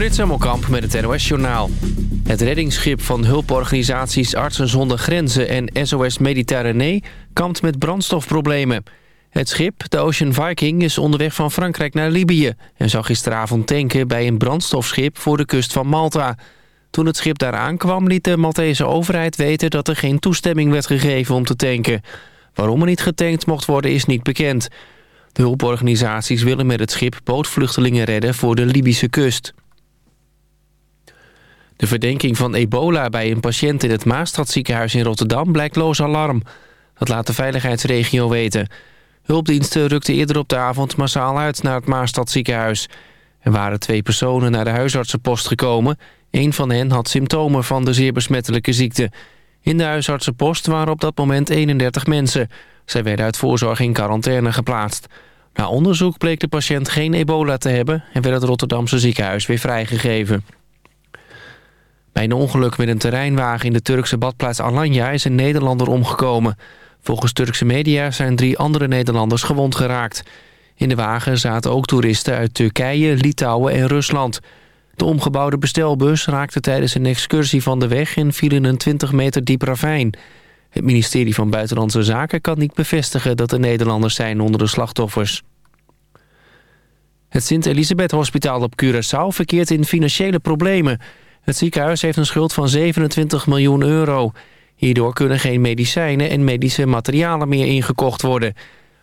Frits met het NOS-journaal. Het reddingsschip van hulporganisaties Artsen zonder Grenzen en SOS Mediterranee... kampt met brandstofproblemen. Het schip, de Ocean Viking, is onderweg van Frankrijk naar Libië... en zou gisteravond tanken bij een brandstofschip voor de kust van Malta. Toen het schip daar aankwam liet de Maltese overheid weten... dat er geen toestemming werd gegeven om te tanken. Waarom er niet getankt mocht worden is niet bekend... De hulporganisaties willen met het schip bootvluchtelingen redden voor de Libische kust. De verdenking van ebola bij een patiënt in het Maastadziekenhuis in Rotterdam blijkt loos alarm. Dat laat de veiligheidsregio weten. Hulpdiensten rukten eerder op de avond massaal uit naar het Maastadziekenhuis. Er waren twee personen naar de huisartsenpost gekomen. Een van hen had symptomen van de zeer besmettelijke ziekte. In de huisartsenpost waren op dat moment 31 mensen. Zij werden uit voorzorg in quarantaine geplaatst. Na onderzoek bleek de patiënt geen ebola te hebben... en werd het Rotterdamse ziekenhuis weer vrijgegeven. Bij een ongeluk met een terreinwagen in de Turkse badplaats Alanya... is een Nederlander omgekomen. Volgens Turkse media zijn drie andere Nederlanders gewond geraakt. In de wagen zaten ook toeristen uit Turkije, Litouwen en Rusland. De omgebouwde bestelbus raakte tijdens een excursie van de weg... en viel in een 20 meter diep ravijn... Het ministerie van Buitenlandse Zaken kan niet bevestigen dat er Nederlanders zijn onder de slachtoffers. Het Sint-Elisabeth Hospitaal op Curaçao verkeert in financiële problemen. Het ziekenhuis heeft een schuld van 27 miljoen euro. Hierdoor kunnen geen medicijnen en medische materialen meer ingekocht worden.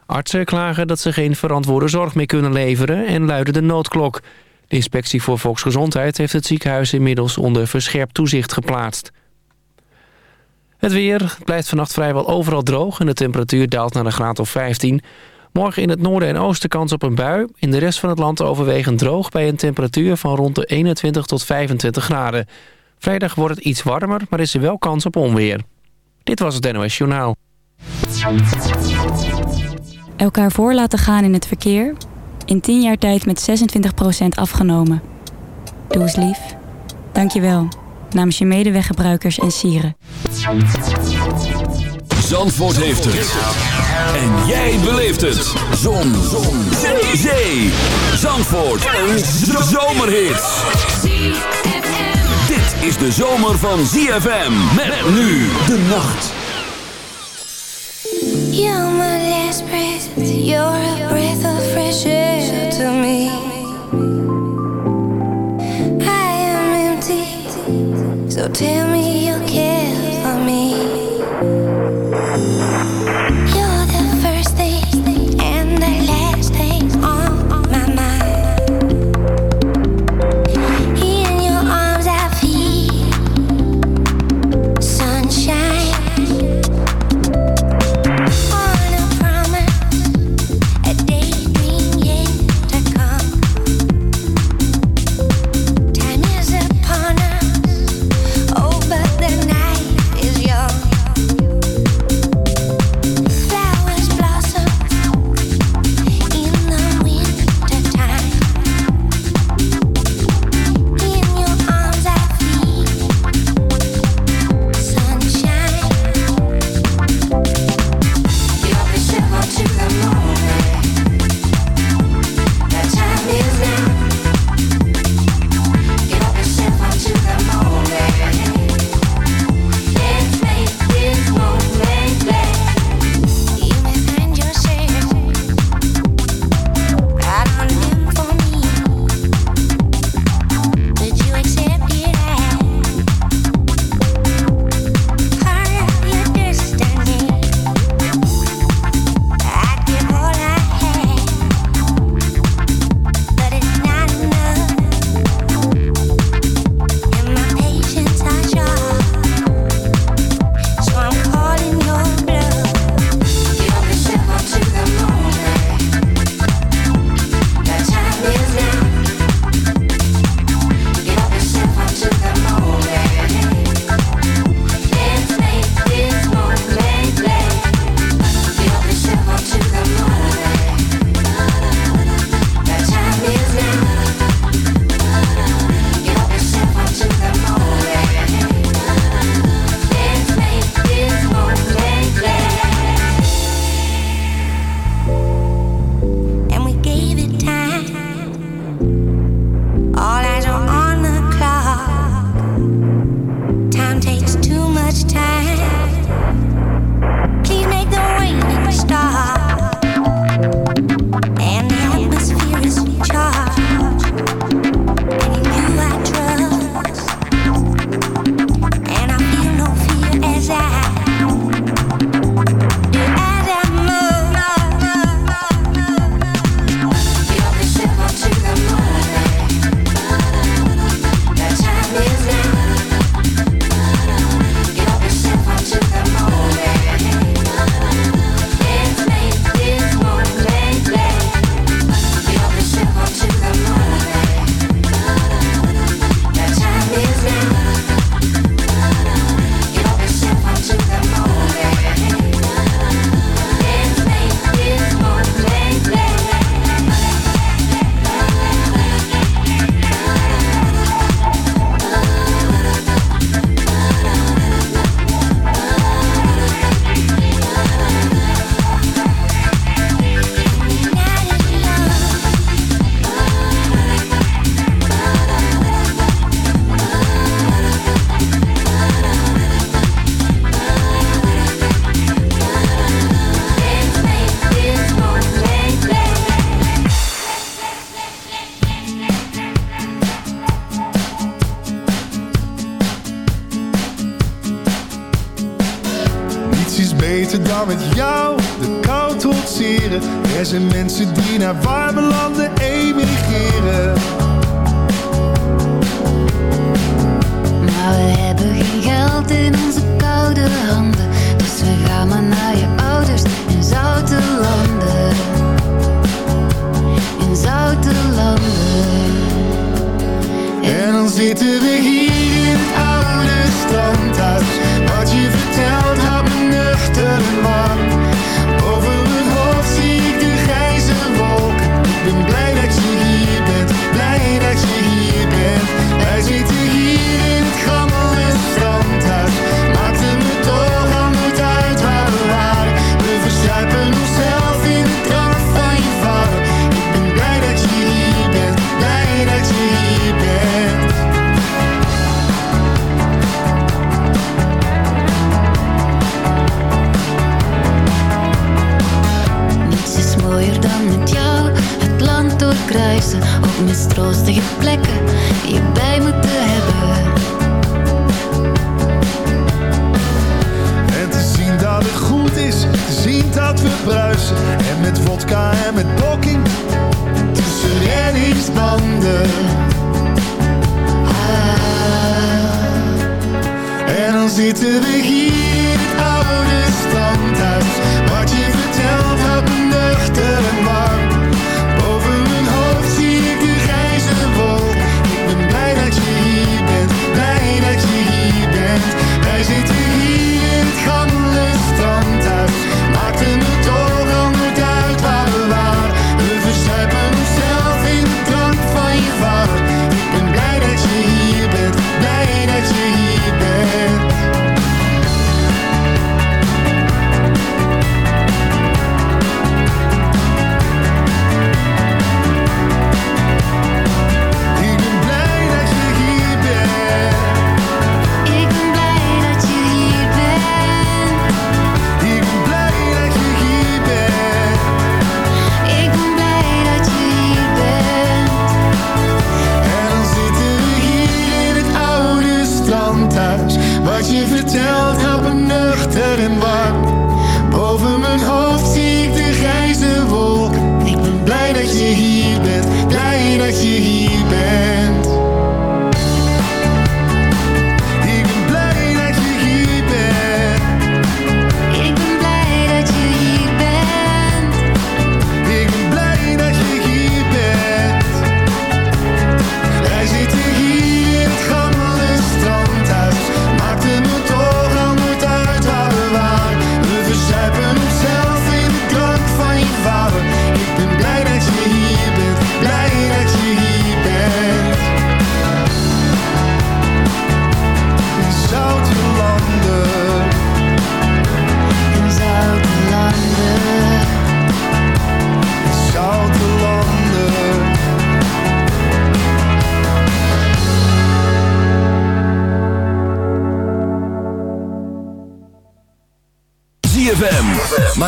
Artsen klagen dat ze geen verantwoorde zorg meer kunnen leveren en luiden de noodklok. De inspectie voor volksgezondheid heeft het ziekenhuis inmiddels onder verscherpt toezicht geplaatst. Het weer blijft vannacht vrijwel overal droog en de temperatuur daalt naar een graad of 15. Morgen in het noorden en oosten kans op een bui. In de rest van het land overwegend droog bij een temperatuur van rond de 21 tot 25 graden. Vrijdag wordt het iets warmer, maar is er wel kans op onweer. Dit was het NOS Journaal. Elkaar voor laten gaan in het verkeer. In 10 jaar tijd met 26% afgenomen. Doe eens lief. Dank je wel namens je medeweggebruikers en sieren. Zandvoort heeft het. En jij beleeft het. Zon. Zon. Zee. Zee. Zandvoort. Een zomerhit. Dit is de zomer van ZFM. Met nu de nacht. You're my last breath. You're a breath of fresh air to me. So tell me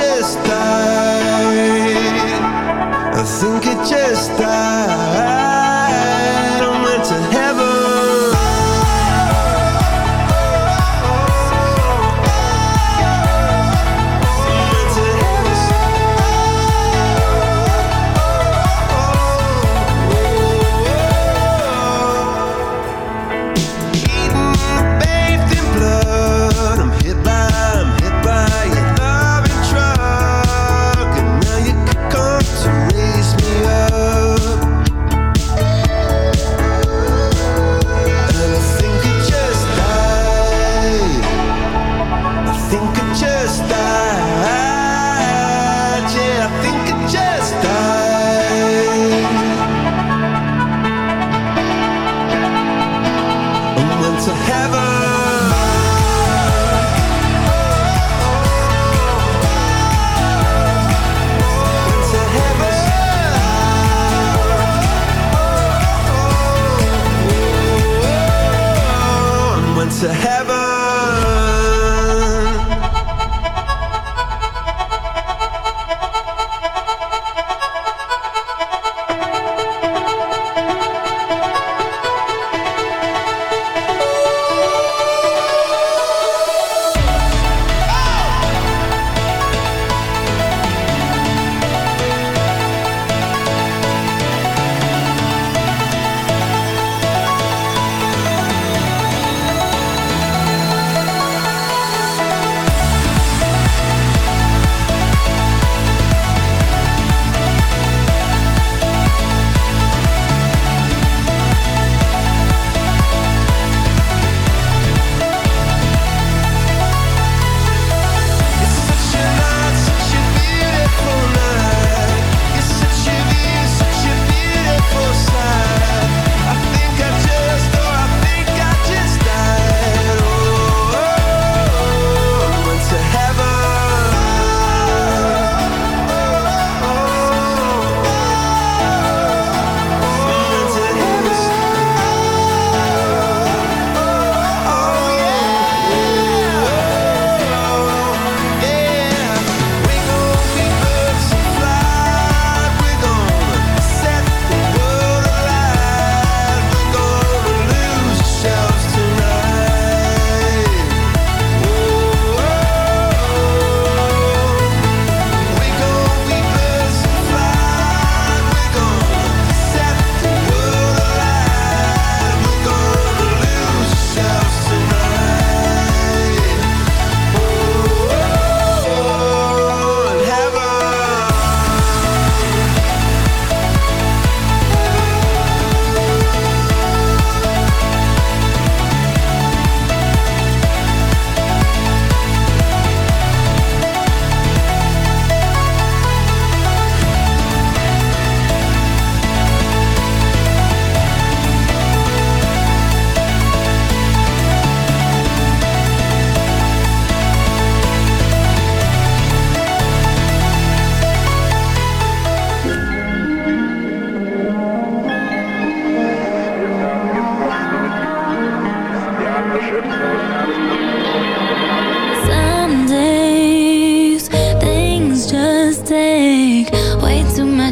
just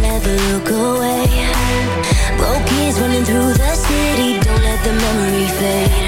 never look away. Running through the city. Don't let the memory fade.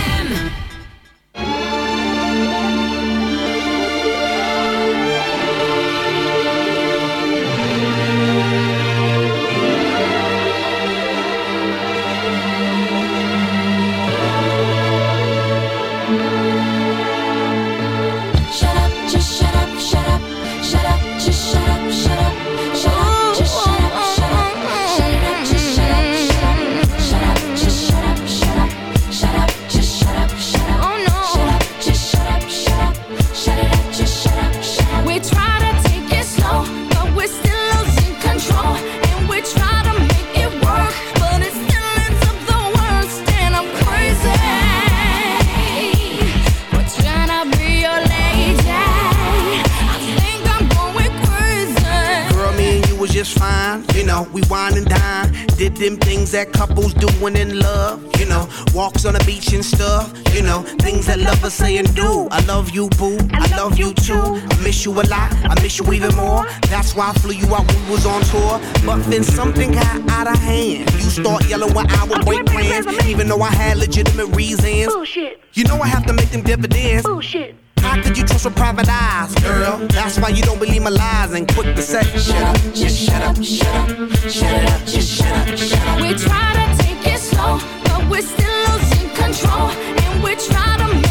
say and do. I love you, boo. I love you too. I miss you a lot. I miss you even more. That's why I flew you out when we was on tour. But then something got out of hand. You start yelling when I would break plans, even though I had legitimate reasons. Bullshit. You know I have to make them dividends. Bullshit. How could you trust with private eyes, girl? That's why you don't believe my lies and quick to say, shut up, just shut up, shut up, shut it up, just shut up, shut up. We try to take it slow, but we're still losing control. And we try to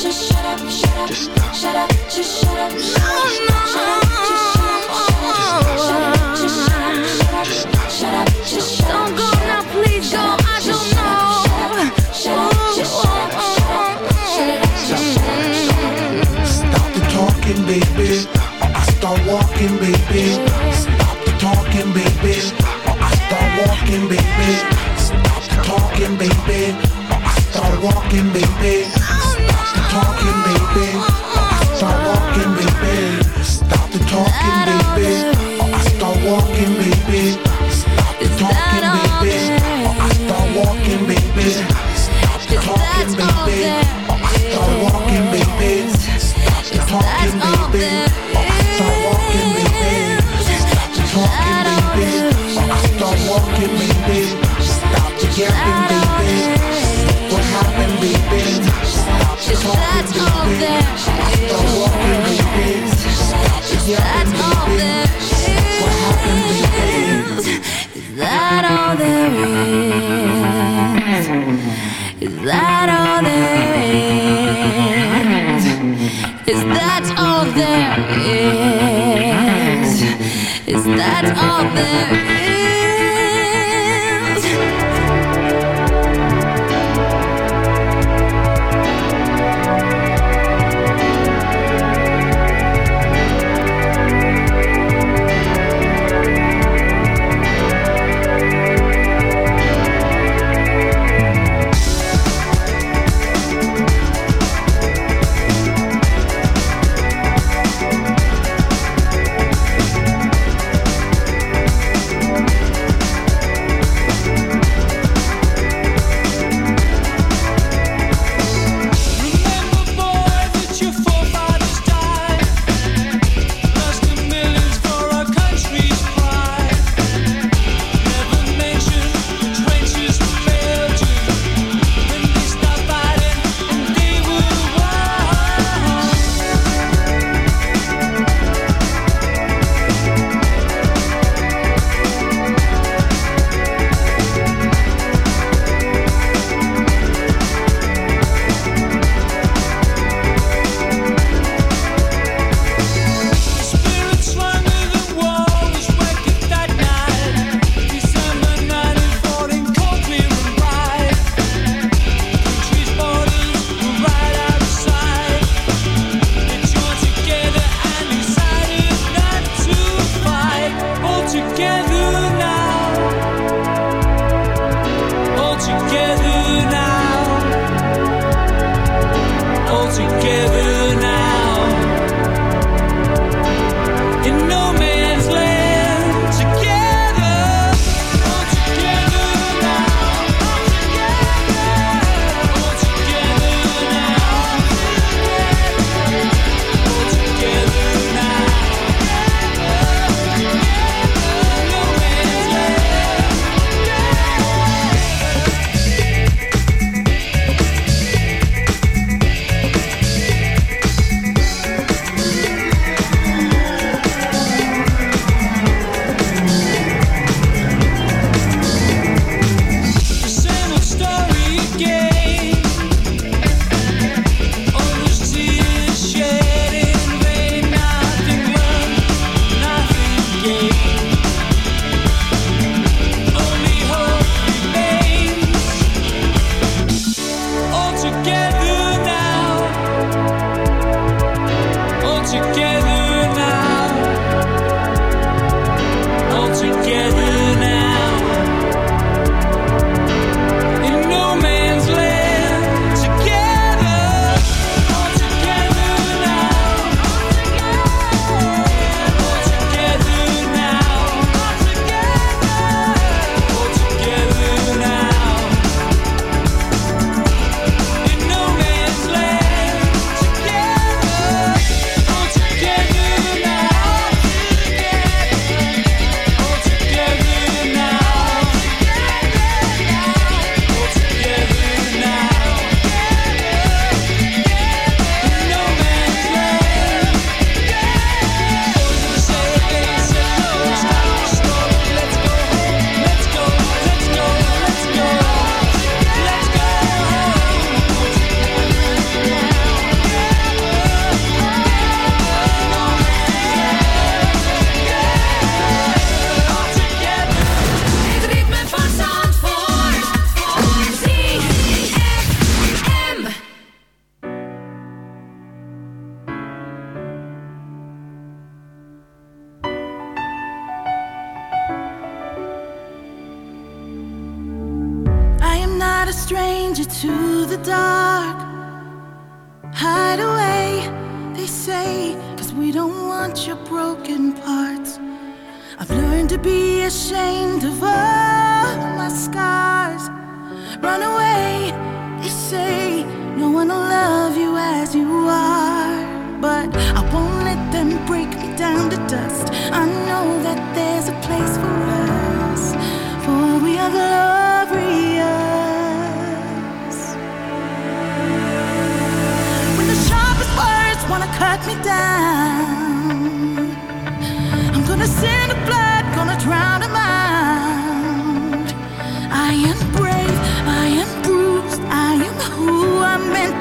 just shut up, shut up. Just stop. Shut up, just shut up. Shut up, shut up, just shut up. Shut up, just shut up. Shut up, Just stop. shut up, just shut up. Don't go now, please go. I don't know. Shut up, just shut up. Shut up, shut up. Stop the talking, baby. I start walking, baby. Stop the talking, baby. I start walking, baby. Stop the talking, baby. I start walking, baby. Is? Is that all there is?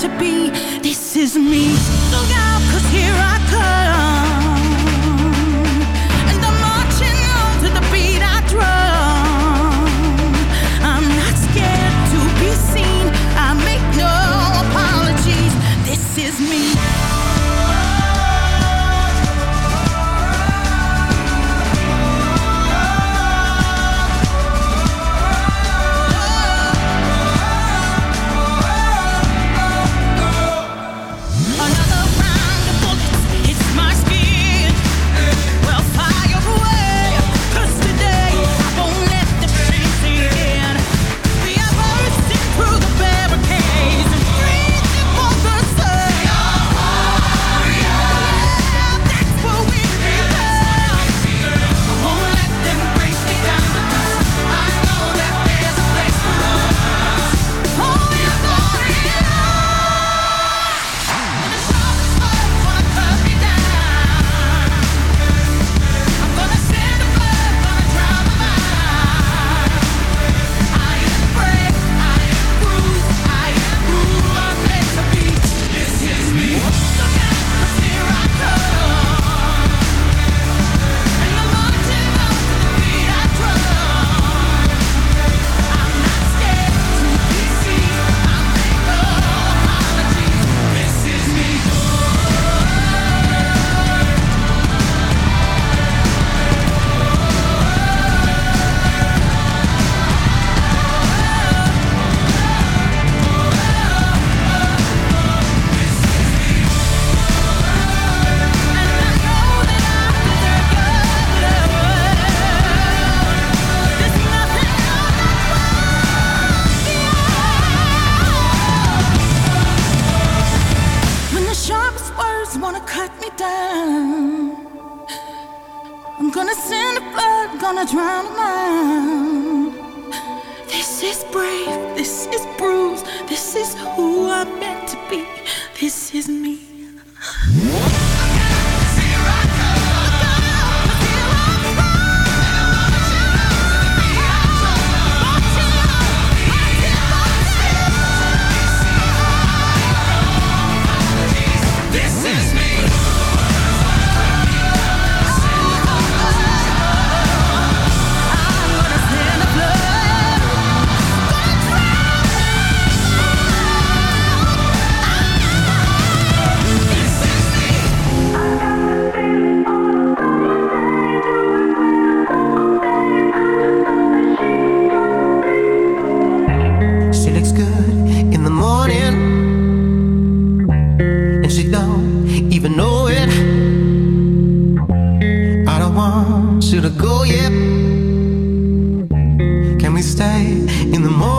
to be. This is me. in the morning.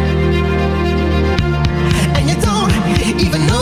even though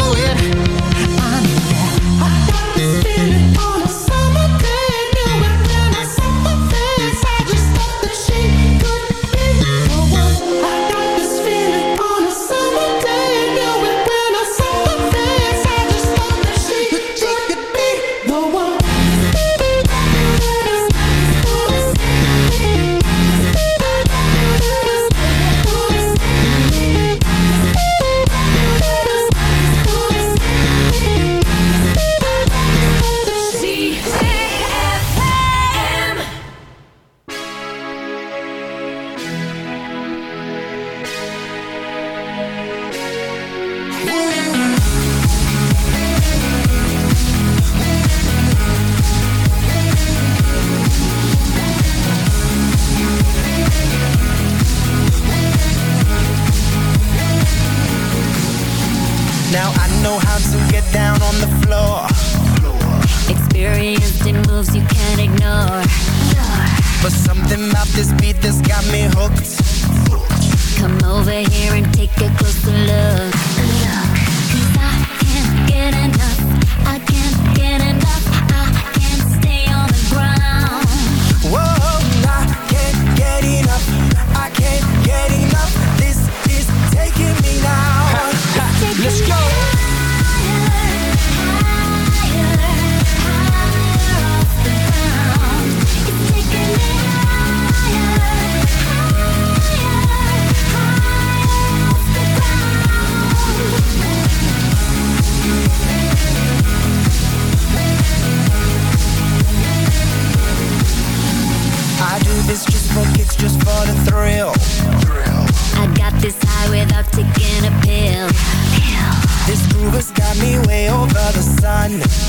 one.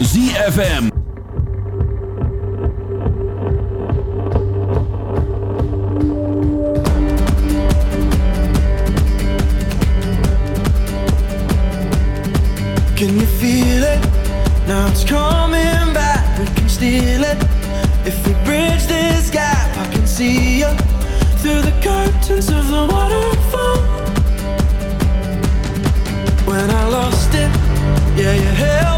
ZFM. Can you feel it? Now it's coming back. We can steal it. If we bridge this gap, I can see you through the curtains of the waterfall. When I lost it, yeah, you held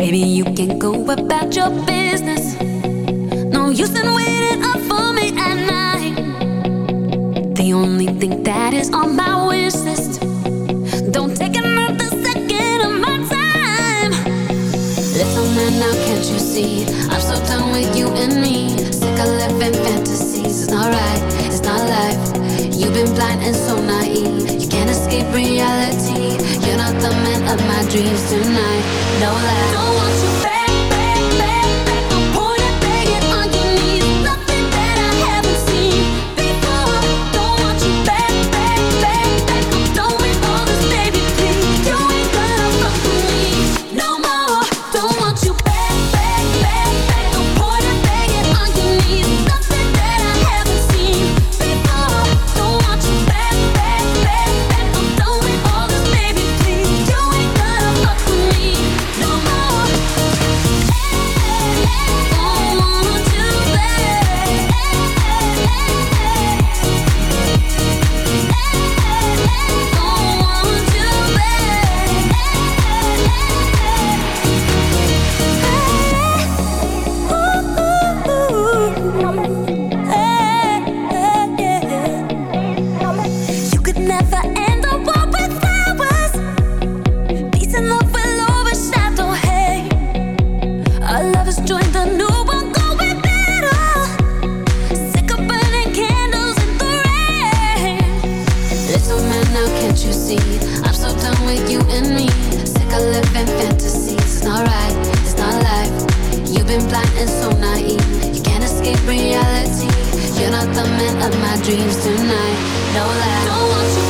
Baby, you can go about your business. No use in waiting up for me at night. The only thing that is on my wish list. Don't take another second of my time. Little man, now can't you see? I'm so done with you and me. Sick of living fantasies. It's not right, it's not life. You've been blind and so naive. You can't escape reality. The man of my dreams tonight. No lie. Don't want you back, tonight. No lie. Don't want you.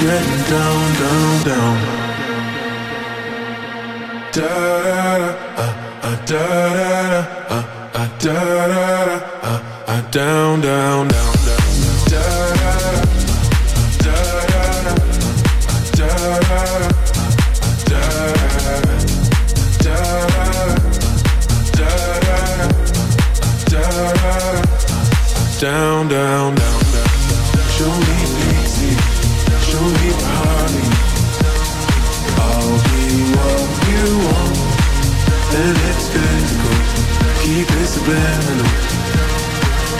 getting down, down, down. Da da da, uh, uh, da da da, uh, uh, da da da, uh, uh, down, down.